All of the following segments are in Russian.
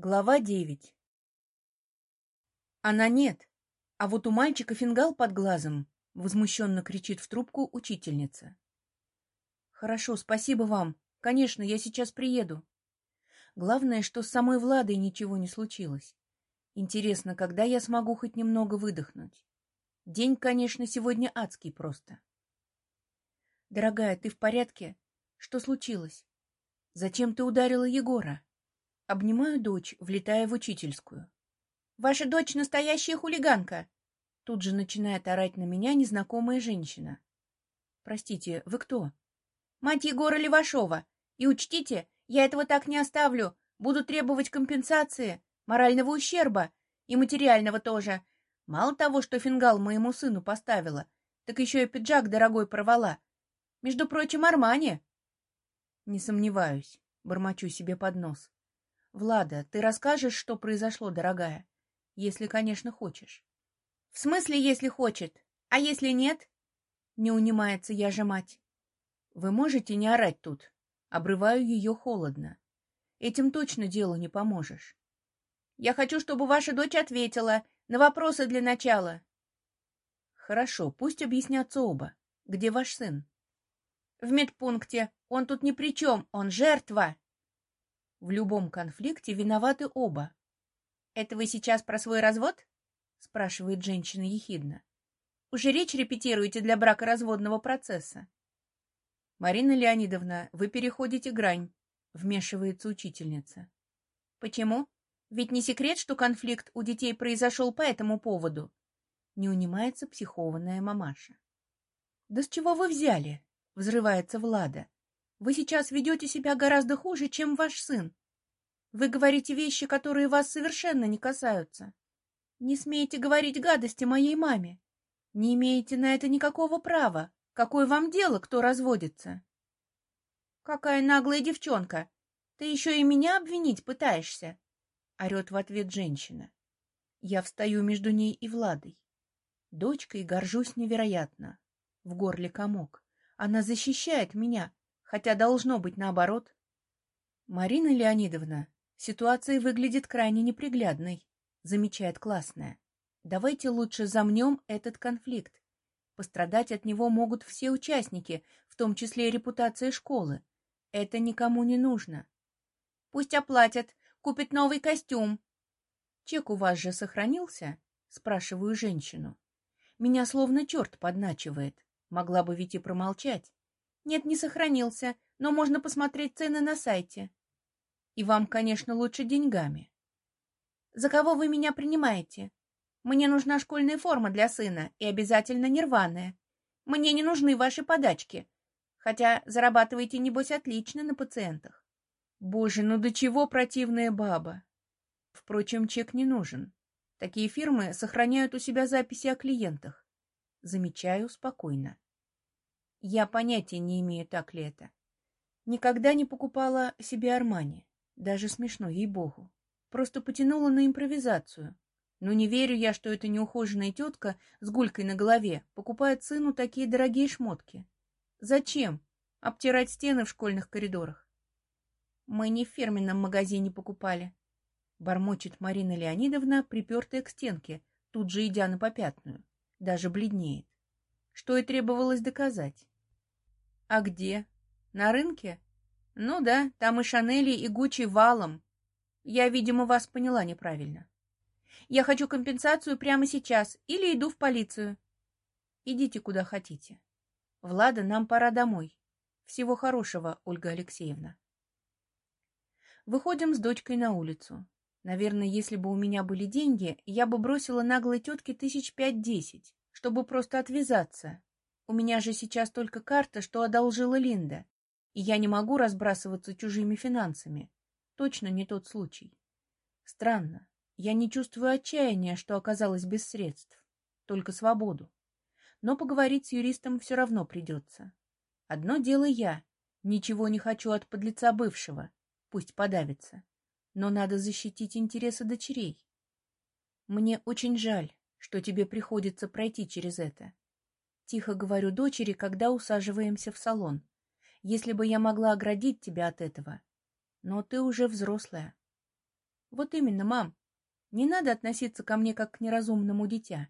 Глава девять. Она нет, а вот у мальчика фингал под глазом, возмущенно кричит в трубку учительница. Хорошо, спасибо вам. Конечно, я сейчас приеду. Главное, что с самой Владой ничего не случилось. Интересно, когда я смогу хоть немного выдохнуть? День, конечно, сегодня адский просто. Дорогая, ты в порядке? Что случилось? Зачем ты ударила Егора? Обнимаю дочь, влетая в учительскую. «Ваша дочь настоящая хулиганка!» Тут же начинает орать на меня незнакомая женщина. «Простите, вы кто?» «Мать Егора Левашова. И учтите, я этого так не оставлю. Буду требовать компенсации, морального ущерба и материального тоже. Мало того, что фингал моему сыну поставила, так еще и пиджак дорогой порвала. Между прочим, Армани». «Не сомневаюсь», — бормочу себе под нос. Влада, ты расскажешь, что произошло, дорогая? Если, конечно, хочешь. В смысле, если хочет? А если нет? Не унимается я же мать. Вы можете не орать тут? Обрываю ее холодно. Этим точно делу не поможешь. Я хочу, чтобы ваша дочь ответила на вопросы для начала. Хорошо, пусть объяснятся оба. Где ваш сын? В медпункте. Он тут ни при чем, он жертва. В любом конфликте виноваты оба. «Это вы сейчас про свой развод?» — спрашивает женщина ехидно. «Уже речь репетируете для бракоразводного процесса?» «Марина Леонидовна, вы переходите грань», — вмешивается учительница. «Почему? Ведь не секрет, что конфликт у детей произошел по этому поводу?» Не унимается психованная мамаша. «Да с чего вы взяли?» — взрывается Влада. Вы сейчас ведете себя гораздо хуже, чем ваш сын. Вы говорите вещи, которые вас совершенно не касаются. Не смеете говорить гадости моей маме. Не имеете на это никакого права. Какое вам дело, кто разводится? Какая наглая девчонка! Ты еще и меня обвинить пытаешься? Орет в ответ женщина. Я встаю между ней и Владой. Дочкой горжусь невероятно. В горле комок. Она защищает меня, хотя должно быть наоборот. Марина Леонидовна, ситуация выглядит крайне неприглядной, замечает классная. Давайте лучше замнем этот конфликт. Пострадать от него могут все участники, в том числе и репутация школы. Это никому не нужно. Пусть оплатят, купят новый костюм. Чек у вас же сохранился? Спрашиваю женщину. Меня словно черт подначивает. Могла бы ведь и промолчать. Нет, не сохранился, но можно посмотреть цены на сайте. И вам, конечно, лучше деньгами. За кого вы меня принимаете? Мне нужна школьная форма для сына и обязательно нерваная. Мне не нужны ваши подачки. Хотя зарабатываете, небось, отлично на пациентах. Боже, ну до чего противная баба. Впрочем, чек не нужен. Такие фирмы сохраняют у себя записи о клиентах. Замечаю спокойно. Я понятия не имею, так ли это. Никогда не покупала себе Армани. Даже смешно, ей-богу. Просто потянула на импровизацию. Но не верю я, что эта неухоженная тетка с гулькой на голове покупает сыну такие дорогие шмотки. Зачем? Обтирать стены в школьных коридорах. Мы не в фирменном магазине покупали. Бормочет Марина Леонидовна, припертая к стенке, тут же идя на попятную. Даже бледнеет. Что и требовалось доказать. А где? На рынке? Ну да, там и Шанели, и Гуччи валом. Я, видимо, вас поняла неправильно. Я хочу компенсацию прямо сейчас или иду в полицию. Идите куда хотите. Влада, нам пора домой. Всего хорошего, Ольга Алексеевна. Выходим с дочкой на улицу. Наверное, если бы у меня были деньги, я бы бросила наглой тетке тысяч пять-десять, чтобы просто отвязаться, у меня же сейчас только карта, что одолжила Линда, и я не могу разбрасываться чужими финансами. Точно не тот случай. Странно. Я не чувствую отчаяния, что оказалась без средств. Только свободу. Но поговорить с юристом все равно придется. Одно дело я. Ничего не хочу от подлеца бывшего. Пусть подавится. Но надо защитить интересы дочерей. Мне очень жаль, что тебе приходится пройти через это. Тихо говорю дочери, когда усаживаемся в салон. Если бы я могла оградить тебя от этого. Но ты уже взрослая. Вот именно, мам. Не надо относиться ко мне как к неразумному дитя.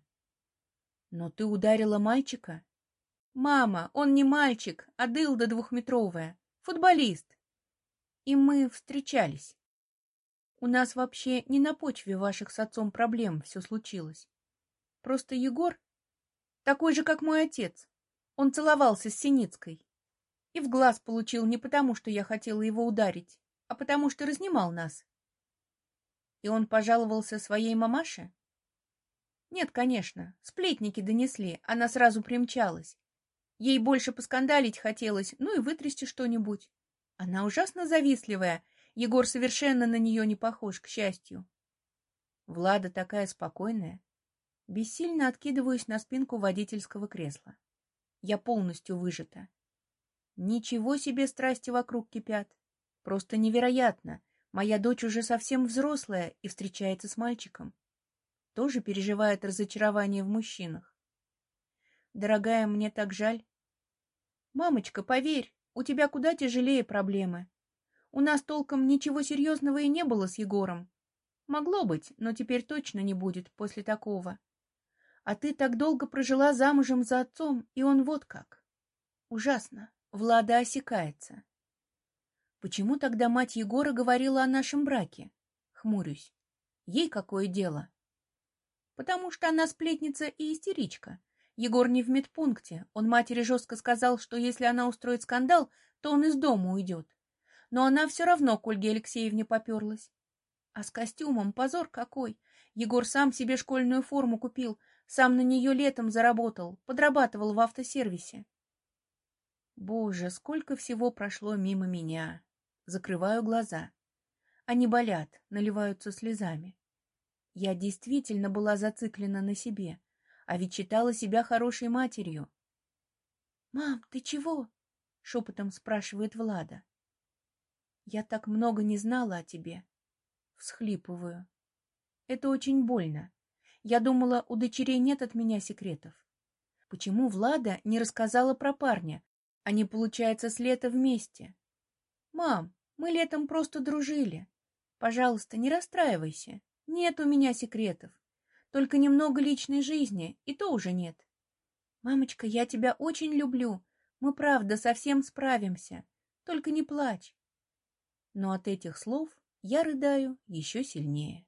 Но ты ударила мальчика? Мама, он не мальчик, а дылда двухметровая, футболист. И мы встречались. У нас вообще не на почве ваших с отцом проблем все случилось. Просто Егор такой же, как мой отец. Он целовался с Синицкой. И в глаз получил не потому, что я хотела его ударить, а потому что разнимал нас. И он пожаловался своей мамаше? Нет, конечно, сплетники донесли, она сразу примчалась. Ей больше поскандалить хотелось, ну и вытрясти что-нибудь. Она ужасно завистливая, Егор совершенно на нее не похож, к счастью. Влада такая спокойная. Бессильно откидываюсь на спинку водительского кресла. Я полностью выжата. Ничего себе страсти вокруг кипят. Просто невероятно. Моя дочь уже совсем взрослая и встречается с мальчиком. Тоже переживает разочарование в мужчинах. Дорогая, мне так жаль. Мамочка, поверь, у тебя куда тяжелее проблемы. У нас толком ничего серьезного и не было с Егором. Могло быть, но теперь точно не будет после такого. А ты так долго прожила замужем за отцом, и он вот как. Ужасно. Влада осекается. Почему тогда мать Егора говорила о нашем браке? Хмурюсь. Ей какое дело? Потому что она сплетница и истеричка. Егор не в медпункте. Он матери жестко сказал, что если она устроит скандал, то он из дома уйдет. Но она все равно к Ольге Алексеевне поперлась. А с костюмом позор какой! Егор сам себе школьную форму купил, сам на нее летом заработал, подрабатывал в автосервисе. Боже, сколько всего прошло мимо меня. Закрываю глаза. Они болят, наливаются слезами. Я действительно была зациклена на себе, а ведь считала себя хорошей матерью. «Мам, ты чего?» — шепотом спрашивает Влада. «Я так много не знала о тебе». Всхлипываю. Это очень больно. Я думала, у дочерей нет от меня секретов. Почему Влада не рассказала про парня? Они, получается, с лета вместе. Мам, мы летом просто дружили. Пожалуйста, не расстраивайся. Нет у меня секретов. Только немного личной жизни, и то уже нет. Мамочка, я тебя очень люблю. Мы, правда, совсем справимся. Только не плачь. Но от этих слов я рыдаю еще сильнее.